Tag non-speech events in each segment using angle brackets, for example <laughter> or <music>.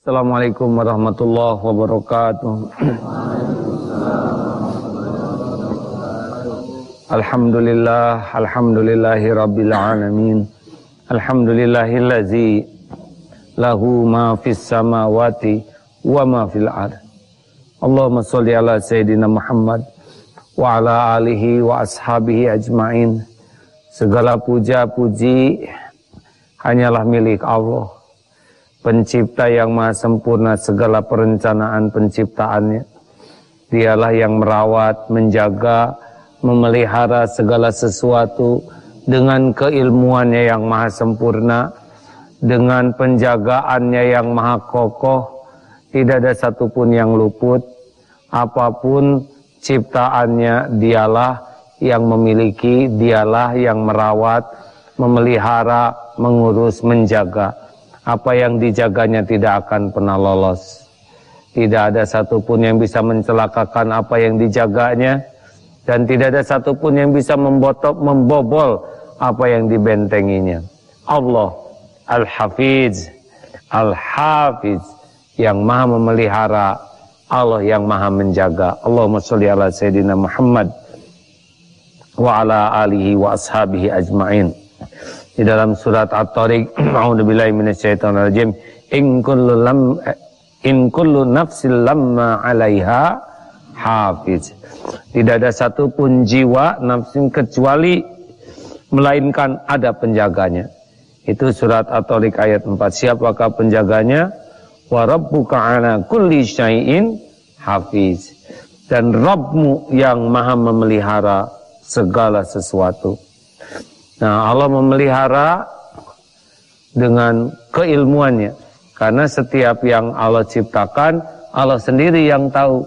Assalamualaikum warahmatullahi wabarakatuh. Alhamdulillah, alhamdulillahi rabbil alamin. Alhamdulillahillazi lahu ma fis samawati wa ma fil ard. Allahumma sholli ala sayyidina Muhammad wa ala alihi wa ashabihi ajmain. Segala puja puji hanyalah milik Allah. Pencipta yang maha sempurna segala perencanaan penciptaannya. Dialah yang merawat, menjaga, memelihara segala sesuatu dengan keilmuannya yang maha sempurna, dengan penjagaannya yang maha kokoh, tidak ada satupun yang luput, apa pun ciptaannya dialah yang memiliki, dialah yang merawat, memelihara, mengurus, menjaga. Apa yang dijaganya tidak akan pernah lolos. Tidak ada satupun yang bisa mencelakakan apa yang dijaganya dan tidak ada satupun yang bisa membotok, membobol apa yang dibentenginya. Allah Al-Hafiz, Al-Hafiz yang maha memelihara, Allah yang maha menjaga. Allahumma sholli ala Sayyidina Muhammad wa ala alihi wa ashabihi ajma'in. Di dalam surat At-Tariq, <clears throat> A'udzubillahi minasyaitonirrajim, in kullu lam in kullu nafsin lamma 'alaiha hafiz. Tidak ada satupun jiwa nafsin kecuali melainkan ada penjaganya. Itu surat At-Tariq ayat 4. Siapakah penjaganya? Wa rabbuka ala kulli syai'in hafiz. Dan Rabbmu yang maha memelihara segala sesuatu. Nah Allah memelihara dengan keilmuannya. Karena setiap yang Allah ciptakan, Allah sendiri yang tahu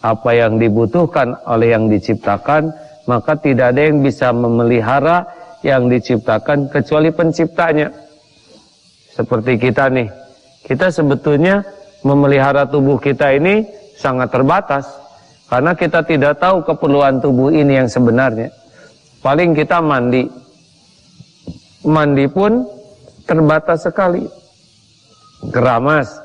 apa yang dibutuhkan oleh yang diciptakan, maka tidak ada yang bisa memelihara yang diciptakan kecuali penciptanya. Seperti kita nih, kita sebetulnya memelihara tubuh kita ini sangat terbatas. Karena kita tidak tahu keperluan tubuh ini yang sebenarnya. Paling kita mandi. Mandi pun terbatas sekali. Keramas,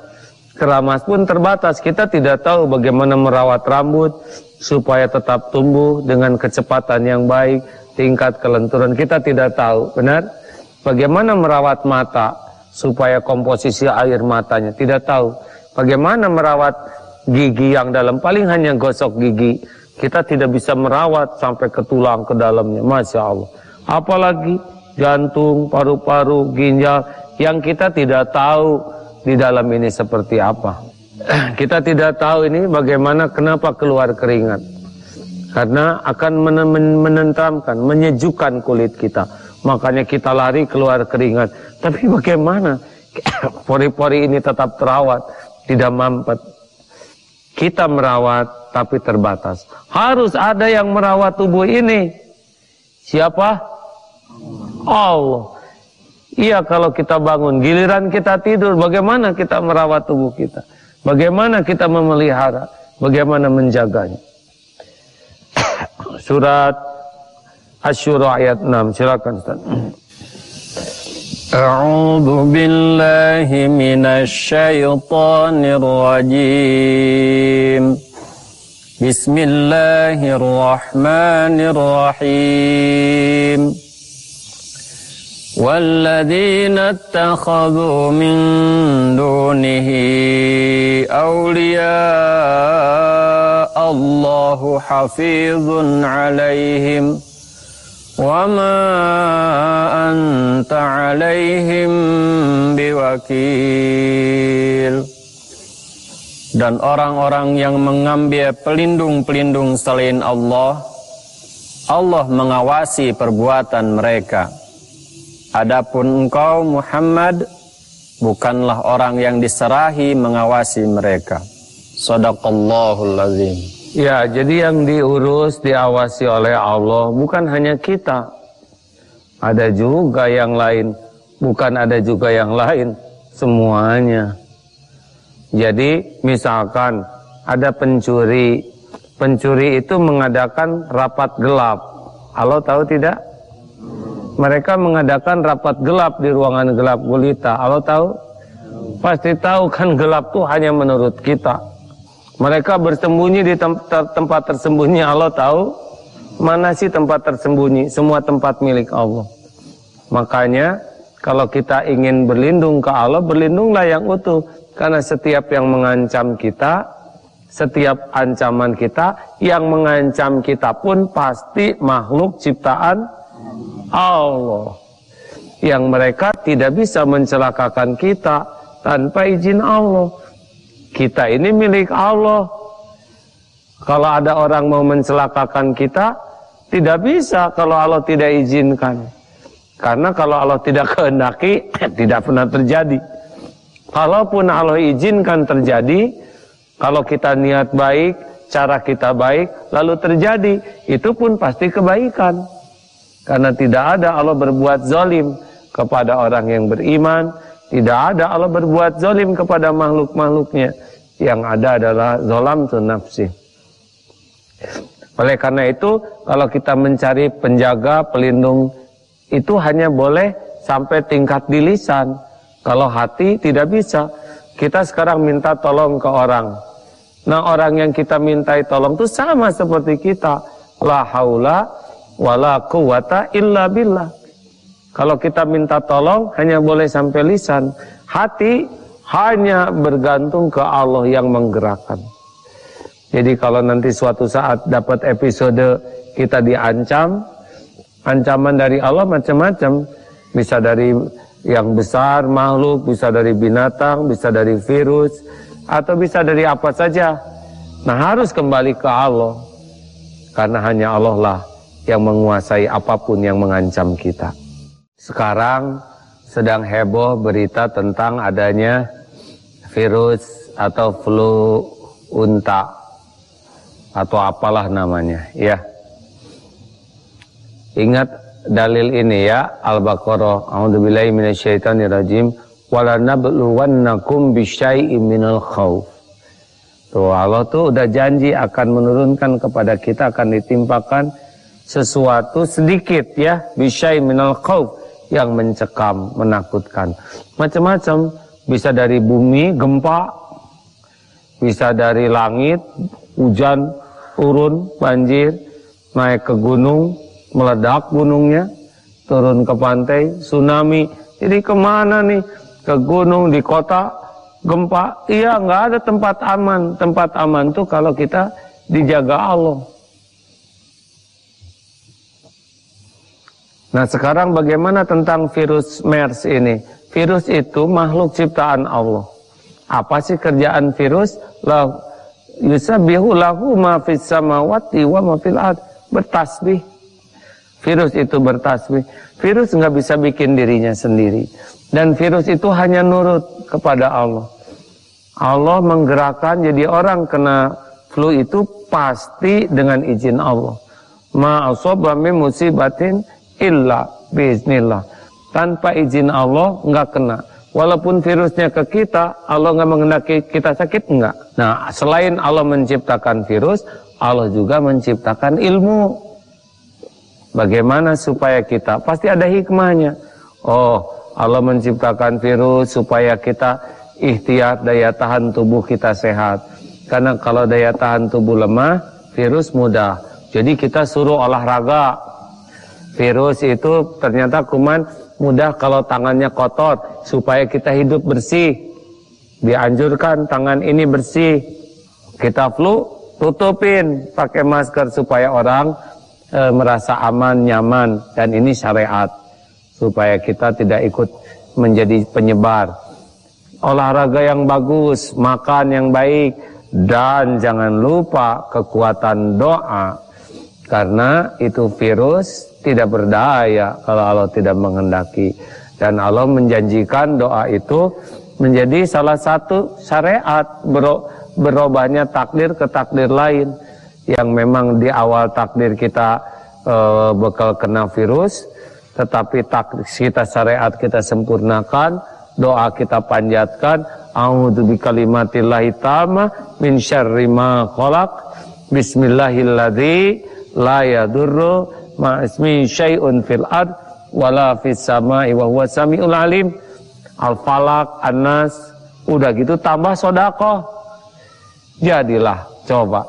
keramas pun terbatas. Kita tidak tahu bagaimana merawat rambut supaya tetap tumbuh dengan kecepatan yang baik, tingkat kelenturan kita tidak tahu, benar? Bagaimana merawat mata supaya komposisi air matanya tidak tahu. Bagaimana merawat gigi yang dalam paling hanya gosok gigi. Kita tidak bisa merawat sampai ke tulang ke dalamnya, masya Allah. Apalagi jantung, paru-paru, ginjal yang kita tidak tahu di dalam ini seperti apa. <clears throat> Kita tidak tahu ini bagaimana kenapa keluar keringat. Karena akan menentramkan, menyejukkan kulit kita. Makanya kita lari keluar keringat. Tapi bagaimana <clears throat> pori-pori ini tetap terawat, tidak mampet. Kita merawat tapi terbatas. Harus ada yang merawat tubuh ini. Siapa? Allah. Iya kalau kita bangun, giliran kita tidur, bagaimana kita merawat tubuh kita? Bagaimana kita memelihara? Bagaimana menjaganya? <coughs> Surat Asyura ayat 6, silakan Ustaz. أعوذ بالله من الشيطان الرجيم بسم الله الرحمن الرحيم والذين اتخذوا من دونه أولياء الله حفيظ عليهم وما أنت عليهم بوكيل Dan orang-orang yang mengambil pelindung-pelindung selain Allah, Allah mengawasi perbuatan mereka. Adapun engkau Muhammad bukanlah orang yang diserahi mengawasi mereka. Sadaqallahul azim. Ya, jadi yang diurus, diawasi oleh Allah bukan hanya kita. Ada juga yang lain, bukan ada juga yang lain, semuanya. Jadi misalkan ada pencuri, pencuri itu mengadakan rapat gelap. Allah tahu tidak? Mereka mengadakan rapat gelap di ruangan gelap gulita. Allah tahu? Pasti tahu kan gelap tuh hanya menurut kita. Mereka bersembunyi di tempat, tempat tersembunyi Allah tahu mana sih tempat tersembunyi? Semua tempat milik Allah. Makanya kalau kita ingin berlindung ke Allah, berlindunglah yang utuh. Karena setiap yang mengancam kita, setiap ancaman kita, yang mengancam kita pun pasti makhluk ciptaan Allah. Yang mereka tidak bisa mencelakakan kita tanpa izin Allah. Kita ini milik Allah. Kalau ada orang mau mencelakakan kita, tidak bisa kalau Allah tidak izinkan. Karena kalau Allah tidak <laughs> kehendaki, tidak pernah terjadi. Kalaupun Allah izinkan terjadi, kalau kita niat baik, cara kita baik, lalu terjadi, itu pun pasti kebaikan. Karena tidak ada Allah berbuat zalim kepada orang yang beriman, tidak ada Allah berbuat zalim kepada makhluk-makhluknya. Yang ada adalah zalam tu nafsi. Oleh karena itu, kalau kita mencari penjaga, pelindung, itu hanya boleh sampai tingkat di lisan. Kalau hati tidak bisa. Kita sekarang minta tolong ke orang. Nah orang yang kita mintai tolong itu sama seperti kita. La haula wa la quwata illa billah. Kalau kita minta tolong hanya boleh sampai lisan. Hati hanya bergantung ke Allah yang menggerakkan. Jadi kalau nanti suatu saat dapat episode kita diancam, ancaman dari Allah macam-macam. Bisa dari yang besar makhluk, bisa dari binatang, bisa dari virus, atau bisa dari apa saja. Nah harus kembali ke Allah. Karena hanya Allah lah yang menguasai apa pun yang mengancam kita. Sekarang sedang heboh berita tentang adanya virus atau flu unta atau apalah namanya ya. Ingat dalil ini ya Al-Baqarah A'udzubillahi minasyaitonirrajim wala nabluwannakum bisyai'im minal khauf Tuh Allah tuh udah janji akan menurunkan kepada kita akan ditimpakan sesuatu sedikit ya bisyai minal khauf yang mencekam, menakutkan. Macam-macam bisa dari bumi gempa, bisa dari langit hujan turun banjir, naik ke gunung meledak gunungnya, turun ke pantai, tsunami. Jadi ke mana nih? Ke gunung, di kota, gempa. Iya, nggak ada tempat aman. Tempat aman tuh kalau kita dijaga Allah. Nah sekarang bagaimana tentang virus MERS ini? Virus itu makhluk ciptaan Allah. Apa sih kerjaan virus? La yusabbihu lahu ma samawati wa ma fil ard. Bertasbih Virus itu bertasbih. Virus nggak bisa bikin dirinya sendiri. Dan virus itu hanya nurut kepada Allah. Allah menggerakkan jadi orang kena flu itu pasti dengan izin Allah. Ma min musibatin illa biiznillah. Tanpa izin Allah nggak kena. Walaupun virusnya ke kita, Allah nggak mengendaki kita sakit enggak. Nah, selain Allah menciptakan virus, Allah juga menciptakan ilmu. Bagaimana supaya kita pasti ada hikmahnya. Oh, Allah menciptakan virus supaya kita ikhtiar daya tahan tubuh kita sehat. Karena kalau daya tahan tubuh lemah, virus mudah. Jadi kita suruh olahraga. Virus itu ternyata kuman mudah kalau tangannya kotor supaya kita hidup bersih. Dianjurkan tangan ini bersih. Kita flu, tutupin pakai masker supaya orang e, merasa aman, nyaman dan ini syariat supaya kita tidak ikut menjadi penyebar. Olahraga yang bagus, makan yang baik dan jangan lupa kekuatan doa karena itu virus tidak berdaya kalau Allah tidak menghendaki. Dan Allah menjanjikan doa itu menjadi salah satu syariat berubahnya takdir ke takdir lain. Yang memang di awal takdir kita e, bakal kena virus tetapi takdir kita syariat kita sempurnakan doa kita panjatkan. A'udzu bikalimatillahi tamma min syarri ma khalaq. Bismillahilladzi la yadurru ma ismi syai'un fil ard wala fis sama'i wa huwa samiul alim al falaq an-nas Udah gitu tambah sodako. Jadilah coba.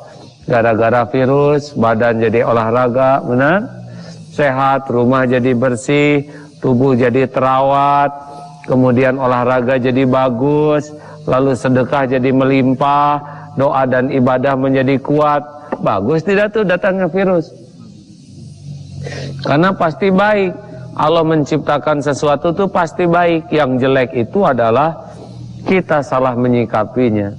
Gara-gara virus, badan jadi olahraga, benar? Sehat, rumah jadi bersih, tubuh jadi terawat, kemudian olahraga jadi bagus, lalu sedekah jadi melimpah, doa dan ibadah menjadi kuat. Bagus tidak tuh datangnya virus? Karena pasti baik. Allah menciptakan sesuatu tuh pasti baik. Yang jelek itu adalah kita salah menyikapinya.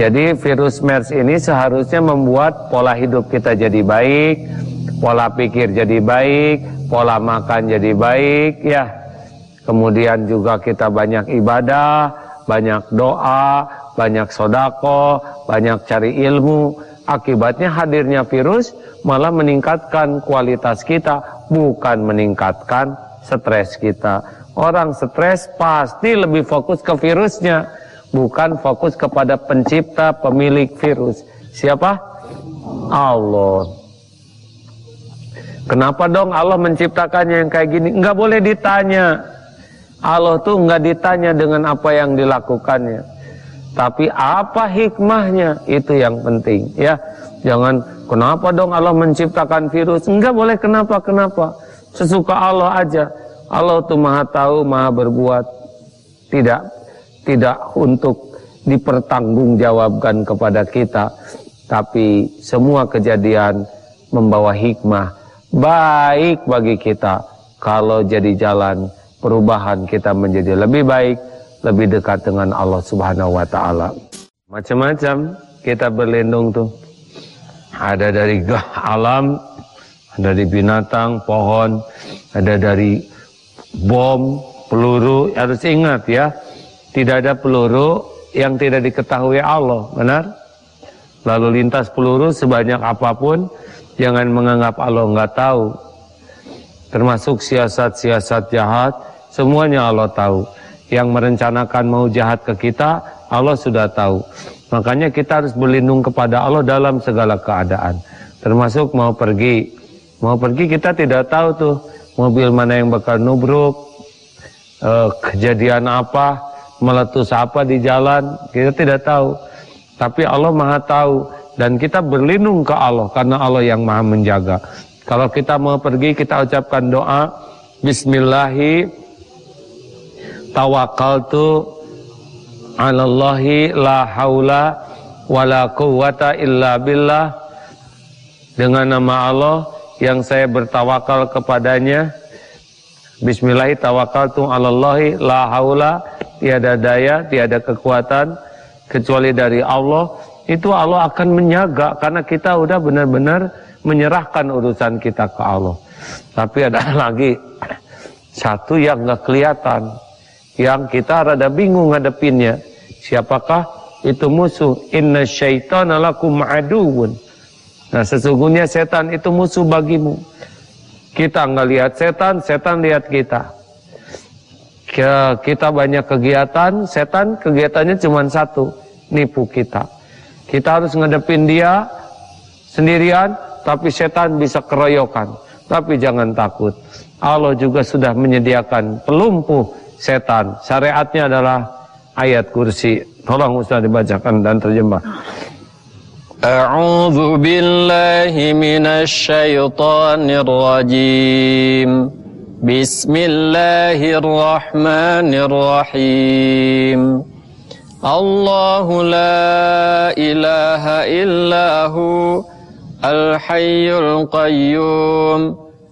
Jadi virus MERS ini seharusnya membuat pola hidup kita jadi baik, pola pikir jadi baik, pola makan jadi baik, ya. Kemudian juga kita banyak ibadah, banyak doa, banyak sodako, banyak cari ilmu. Akibatnya hadirnya virus malah meningkatkan kualitas kita, bukan meningkatkan stres kita. Orang stres pasti lebih fokus ke virusnya bukan fokus kepada pencipta pemilik virus. Siapa? Allah. Kenapa dong Allah menciptakannya yang kayak gini? Enggak boleh ditanya. Allah tuh enggak ditanya dengan apa yang dilakukannya. Tapi apa hikmahnya? Itu yang penting ya. Jangan kenapa dong Allah menciptakan virus? Enggak boleh kenapa kenapa. Sesuka Allah aja. Allah tuh maha tahu, maha berbuat. Tidak tidak untuk dipertanggungjawabkan kepada kita tapi semua kejadian membawa hikmah baik bagi kita kalau jadi jalan perubahan kita menjadi lebih baik lebih dekat dengan Allah Subhanahu wa taala macam-macam kita berlindung tuh ada dari gah <laughs> alam ada dari binatang pohon ada dari bom peluru harus ingat ya tidak ada peluru yang tidak diketahui Allah, benar? Lalu lintas peluru sebanyak apa pun, jangan menganggap Allah nggak tahu. Termasuk siasat-siasat jahat, semuanya Allah tahu. Yang merencanakan mau jahat ke kita, Allah sudah tahu. Makanya kita harus berlindung kepada Allah dalam segala keadaan. Termasuk mau pergi. Mau pergi kita tidak tahu tuh mobil mana yang bakal nubruk, eh, kejadian apa, meletus apa di jalan, kita tidak tahu. Tapi Allah Maha tahu dan kita berlindung ke Allah karena Allah yang Maha menjaga. Kalau kita mau pergi kita ucapkan doa Bismillahi tawakkaltu 'alallahi la haula wala quwwata illa billah. Dengan nama Allah yang saya bertawakal kepadanya. Bismillahi tawakkaltu 'alallahi la haula. Tiada daya, tiada kekuatan. Kecuali dari Allah, itu Allah akan menjaga karena kita udah benar-benar menyerahkan urusan kita ke Allah. Tapi ada <laughs> lagi. Satu yang nggak kelihatan, yang kita rada bingung ngadepinnya. Siapakah itu musuh? Inna syaitana lakum aduun. Nah sesungguhnya setan itu musuh bagimu. Kita nggak lihat setan, setan lihat kita kita banyak kegiatan, setan kegiatannya cuma satu, nipu kita. Kita harus ngadepin dia sendirian, tapi setan bisa keroyokan. Tapi jangan takut. Allah juga sudah menyediakan pelumpuh setan. Syariatnya adalah ayat kursi. Tolong Ustaz dibacakan dan terjemah. A'udzu billahi minasy syaithanir rajim. Bismillahirrahmanirrahim. Allahu la ilaha illahu al-hayyul qayyum.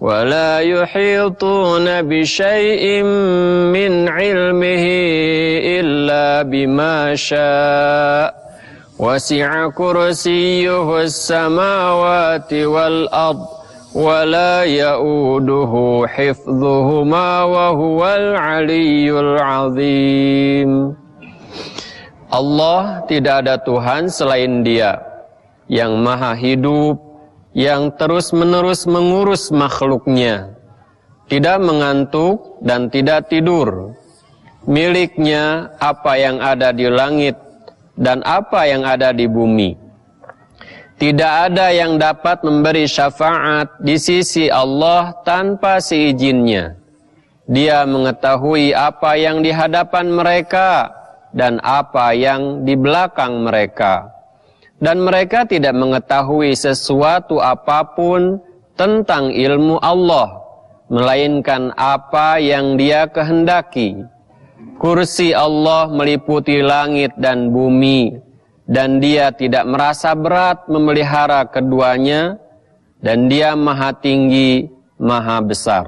ولا يحيطون بشيء من علمه إلا بما شاء وسع كرسيه السماوات والأرض ولا يؤوده حفظهما وهو العلي العظيم Allah tidak ada Tuhan selain dia yang maha hidup, yang terus-menerus mengurus makhluknya, tidak mengantuk dan tidak tidur. Miliknya apa yang ada di langit dan apa yang ada di bumi. Tidak ada yang dapat memberi syafaat di sisi Allah tanpa seizinnya. Dia mengetahui apa yang di hadapan mereka dan apa yang di belakang mereka. Dan mereka tidak mengetahui sesuatu apa pun tentang ilmu Allah, melainkan apa yang dia kehendaki. Kursi Allah meliputi langit dan bumi, dan dia tidak merasa berat memelihara keduanya dan dia maha tinggi, maha besar.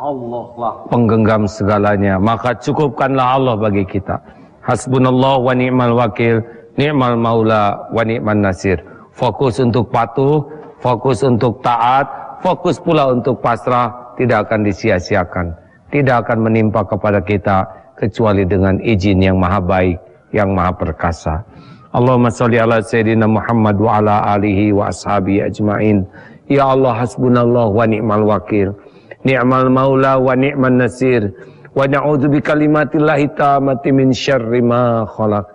Allah lah penggenggam segalanya, maka cukupkanlah Allah bagi kita. Hasbunallah wa ni'mal wakil, ni'mal maula wa ni'man nasir. Fokus untuk patuh, fokus untuk taat, fokus pula untuk pasrah, tidak akan disia-siakan. Tidak akan menimpa kepada kita kecuali dengan izin yang maha baik, yang maha perkasa. Allahumma salli ala Sayyidina Muhammad wa ala alihi wa ashabi ajma'in. Ya Allah hasbunallah wa ni'mal wakil. Ni'mal maula wa ni'man nasir. Wa na'udhu bi kalimatillahi tamati min syarri ma khalaq.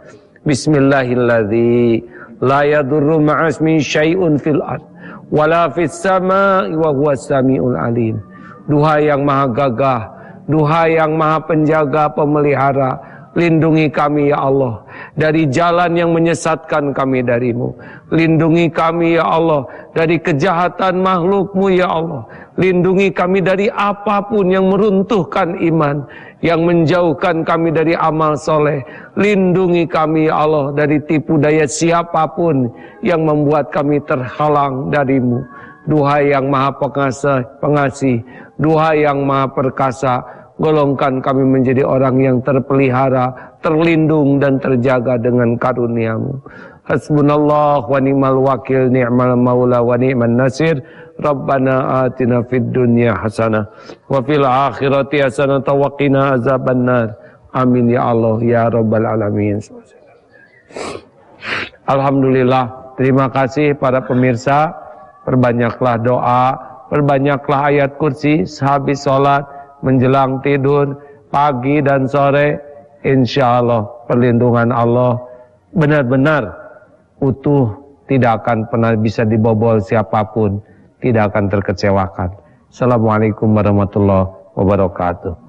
Bismillahilladzi la yadurru ma'asmi syai'un fil ard. Wala fis sama'i wa huwa sami'ul alim. Duha yang maha gagah. Duha yang maha penjaga pemelihara Lindungi kami ya Allah dari jalan yang menyesatkan kami darimu. Lindungi kami ya Allah dari kejahatan makhlukmu ya Allah. Lindungi kami dari apa pun yang meruntuhkan iman. Yang menjauhkan kami dari amal soleh. Lindungi kami ya Allah dari tipu daya siapa pun yang membuat kami terhalang darimu. Duhai yang maha pengasih, pengasih. Duhai yang maha perkasa Golongkan kami menjadi orang yang terpelihara, terlindung dan terjaga dengan karuniamu. Hasbunallah wa ni'mal wakil ni'mal maula wa ni'man nasir. Rabbana atina fid dunya hasanah wa fil akhirati hasanah wa qina azabannar. Amin ya Allah ya rabbal alamin. Alhamdulillah, terima kasih para pemirsa. Perbanyaklah doa, perbanyaklah ayat kursi sehabis sholat menjelang tidur, pagi dan sore, insya Allah perlindungan Allah benar-benar utuh, tidak akan pernah bisa dibobol siapa pun, tidak akan terkecewakan. Assalamualaikum warahmatullahi wabarakatuh.